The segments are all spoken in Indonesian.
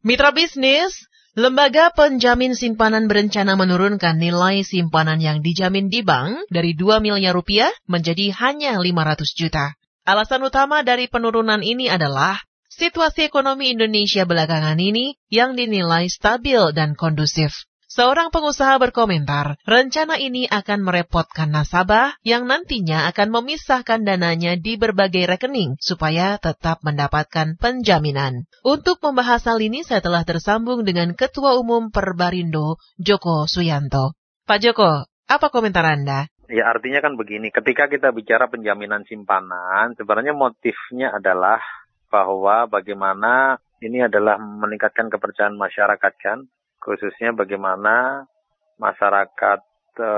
Mitra bisnis, Lembaga penjamin simpanan berencana menurunkan nilai simpanan yang dijamin di bank dari 2 miliar rupiah menjadi hanya 500 juta. Alasan utama dari penurunan ini adalah situasi ekonomi Indonesia belakangan ini yang dinilai stabil dan kondusif. Seorang pengusaha berkomentar, rencana ini akan merepotkan nasabah yang nantinya akan memisahkan dananya di berbagai rekening supaya tetap mendapatkan penjaminan. Untuk membahas hal ini, saya telah tersambung dengan Ketua Umum Perbarindo, Joko Suyanto. Pak Joko, apa komentar Anda? Ya artinya kan begini, ketika kita bicara penjaminan simpanan, sebenarnya motifnya adalah bahwa bagaimana ini adalah meningkatkan kepercayaan masyarakat kan khususnya bagaimana masyarakat e,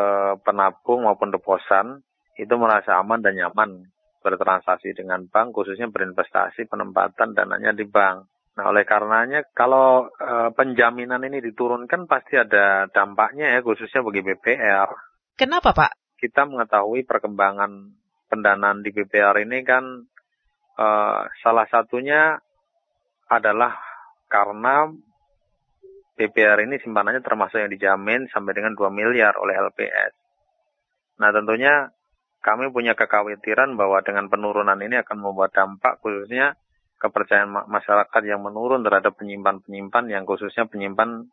penabung maupun deposan itu merasa aman dan nyaman bertransaksi dengan bank, khususnya berinvestasi penempatan dananya di bank. Nah, oleh karenanya kalau e, penjaminan ini diturunkan pasti ada dampaknya ya, khususnya bagi BPR. Kenapa, Pak? Kita mengetahui perkembangan pendanaan di BPR ini kan e, salah satunya adalah karena BPR ini simpanannya termasuk yang dijamin sampai dengan 2 miliar oleh LPS. Nah tentunya kami punya kekhawatiran bahwa dengan penurunan ini akan membuat dampak khususnya kepercayaan masyarakat yang menurun terhadap penyimpan-penyimpan yang khususnya penyimpan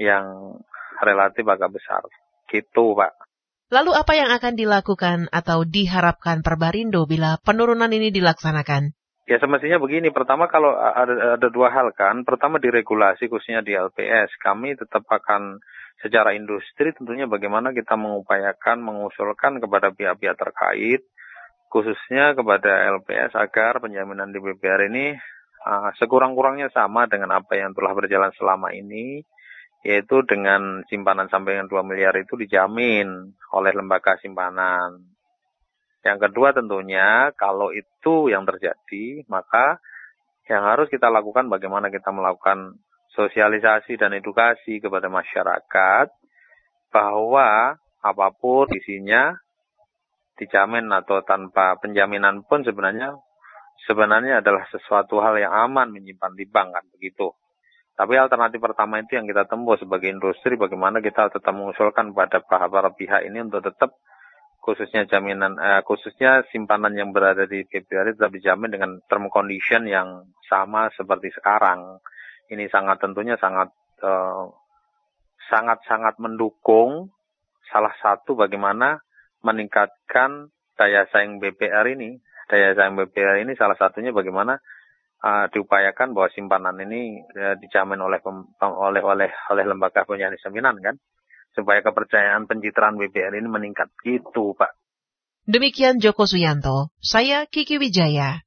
yang relatif agak besar. Gitu Pak. Lalu apa yang akan dilakukan atau diharapkan Perbarindo bila penurunan ini dilaksanakan? Ya semestinya begini, pertama kalau ada, ada dua hal kan, pertama diregulasi khususnya di LPS, kami tetap akan secara industri tentunya bagaimana kita mengupayakan, mengusulkan kepada pihak-pihak terkait, khususnya kepada LPS agar penjaminan di BPR ini uh, sekurang-kurangnya sama dengan apa yang telah berjalan selama ini, yaitu dengan simpanan sampai dengan 2 miliar itu dijamin oleh lembaga simpanan. Yang kedua tentunya kalau itu yang terjadi, maka yang harus kita lakukan bagaimana kita melakukan sosialisasi dan edukasi kepada masyarakat bahwa apa pun isinya dijamin atau tanpa penjaminan pun sebenarnya sebenarnya adalah sesuatu hal yang aman menyimpan di bank kan begitu. Tapi alternatif pertama itu yang kita tempuh sebagai industri bagaimana kita tetap mengusulkan pada para pihak ini untuk tetap khususnya jaminan eh, khususnya simpanan yang berada di BPR tetap dijamin dengan term condition yang sama seperti sekarang. Ini sangat tentunya sangat eh, sangat sangat mendukung salah satu bagaimana meningkatkan daya saing BPR ini. Daya saing BPR ini salah satunya bagaimana uh, diupayakan bahwa simpanan ini uh, dijamin oleh oleh oleh oleh lembaga penjamin jaminan kan supaya kepercayaan pencitraan BPR ini meningkat gitu Pak. Demikian Joko Suyanto, saya Kiki Wijaya.